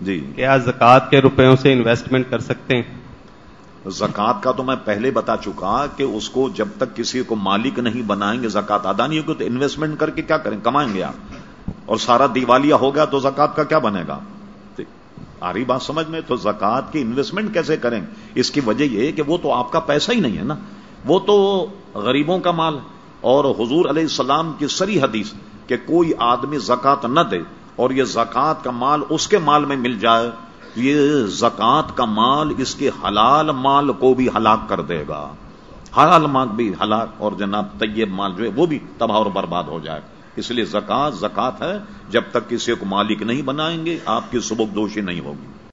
جی۔ کیا زکوٰۃ کے روپیوں سے انویسٹمنٹ کر سکتے ہیں۔ زکوٰۃ کا تو میں پہلے بتا چکا کہ اس کو جب تک کسی کو مالک نہیں بنائیں گے زکوٰۃ ادا نہیں ہوگی تو انویسٹمنٹ کر کے کیا کریں؟ کمائیں گے آپ۔ اور سارا دیوالیہ ہو گیا تو زکوٰۃ کا کیا بنے گا؟ آ رہی بات سمجھ میں تو زکوٰۃ کی انویسٹمنٹ کیسے کریں؟ اس کی وجہ یہ کہ وہ تو آپ کا پیسہ ہی نہیں ہے نا۔ وہ تو غریبوں کا مال اور حضور علیہ السلام کی سری حدیث کہ کوئی آدمی زکات نہ دے اور یہ زکات کا مال اس کے مال میں مل جائے، یہ زکات کا مال اس کے حلال مال کو بھی ہلاک کر دے گا۔ حلال مال بھی ہلاک، اور جناب طیب مال جو ہے وہ بھی تباہ اور برباد ہو جائے۔ اس لیے زکات زکات ہے، جب تک کسی کو مالک نہیں بنائیں گے، آپ کی سبک دوشی نہیں ہوگی۔